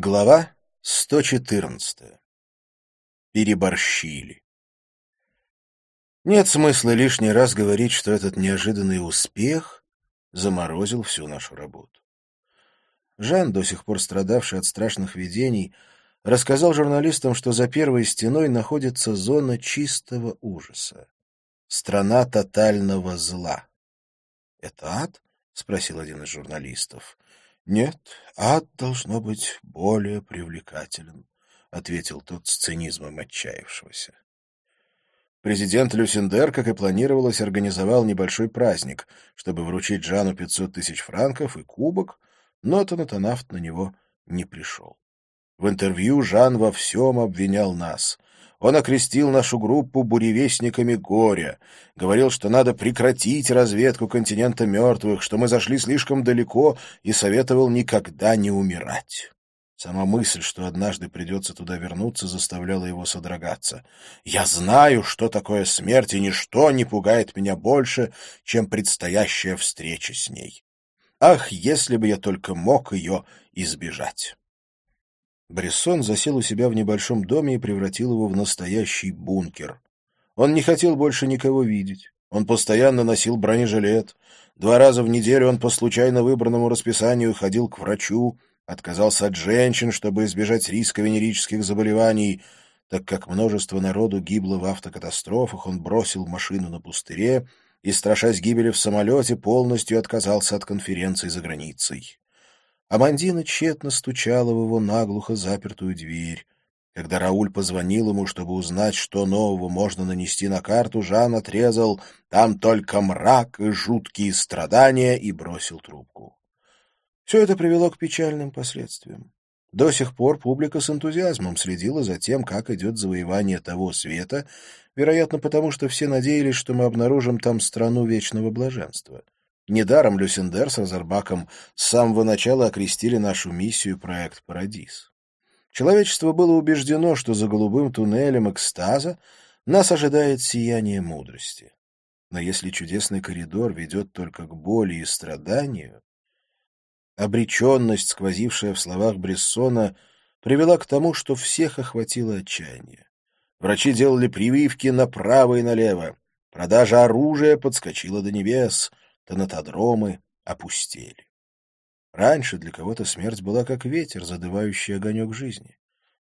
Глава 114. Переборщили. Нет смысла лишний раз говорить, что этот неожиданный успех заморозил всю нашу работу. Жан, до сих пор страдавший от страшных видений, рассказал журналистам, что за первой стеной находится зона чистого ужаса. Страна тотального зла. «Это ад?» — спросил один из журналистов. «Нет, ад должно быть более привлекателен», — ответил тот с цинизмом отчаявшегося. Президент Люсендер, как и планировалось, организовал небольшой праздник, чтобы вручить Жану 500 тысяч франков и кубок, но Танатанафт на него не пришел. В интервью Жан во всем обвинял нас. Он окрестил нашу группу буревестниками горя, говорил, что надо прекратить разведку континента мертвых, что мы зашли слишком далеко, и советовал никогда не умирать. Сама мысль, что однажды придется туда вернуться, заставляла его содрогаться. «Я знаю, что такое смерть, и ничто не пугает меня больше, чем предстоящая встреча с ней. Ах, если бы я только мог ее избежать!» Брессон засел у себя в небольшом доме и превратил его в настоящий бункер. Он не хотел больше никого видеть. Он постоянно носил бронежилет. Два раза в неделю он по случайно выбранному расписанию ходил к врачу, отказался от женщин, чтобы избежать риска венерических заболеваний. Так как множество народу гибло в автокатастрофах, он бросил машину на пустыре и, страшась гибели в самолете, полностью отказался от конференций за границей. Амандина тщетно стучала в его наглухо запертую дверь. Когда Рауль позвонил ему, чтобы узнать, что нового можно нанести на карту, Жан отрезал «там только мрак и жуткие страдания» и бросил трубку. Все это привело к печальным последствиям. До сих пор публика с энтузиазмом следила за тем, как идет завоевание того света, вероятно, потому что все надеялись, что мы обнаружим там страну вечного блаженства. Недаром Люсендер с Розарбаком с самого начала окрестили нашу миссию проект «Парадис». Человечество было убеждено, что за голубым туннелем экстаза нас ожидает сияние мудрости. Но если чудесный коридор ведет только к боли и страданию, обреченность, сквозившая в словах Брессона, привела к тому, что всех охватило отчаяние. Врачи делали прививки направо и налево. Продажа оружия подскочила до небес — тонатодромы опустели. Раньше для кого-то смерть была как ветер, задывающий огонек жизни.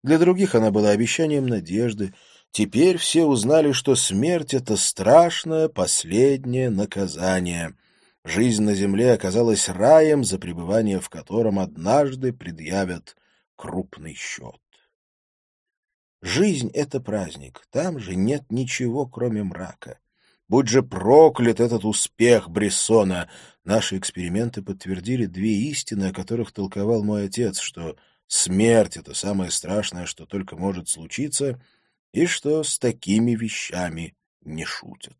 Для других она была обещанием надежды. Теперь все узнали, что смерть — это страшное последнее наказание. Жизнь на земле оказалась раем, за пребывание в котором однажды предъявят крупный счет. Жизнь — это праздник, там же нет ничего, кроме мрака. Будь же проклят этот успех Брессона! Наши эксперименты подтвердили две истины, о которых толковал мой отец, что смерть — это самое страшное, что только может случиться, и что с такими вещами не шутят.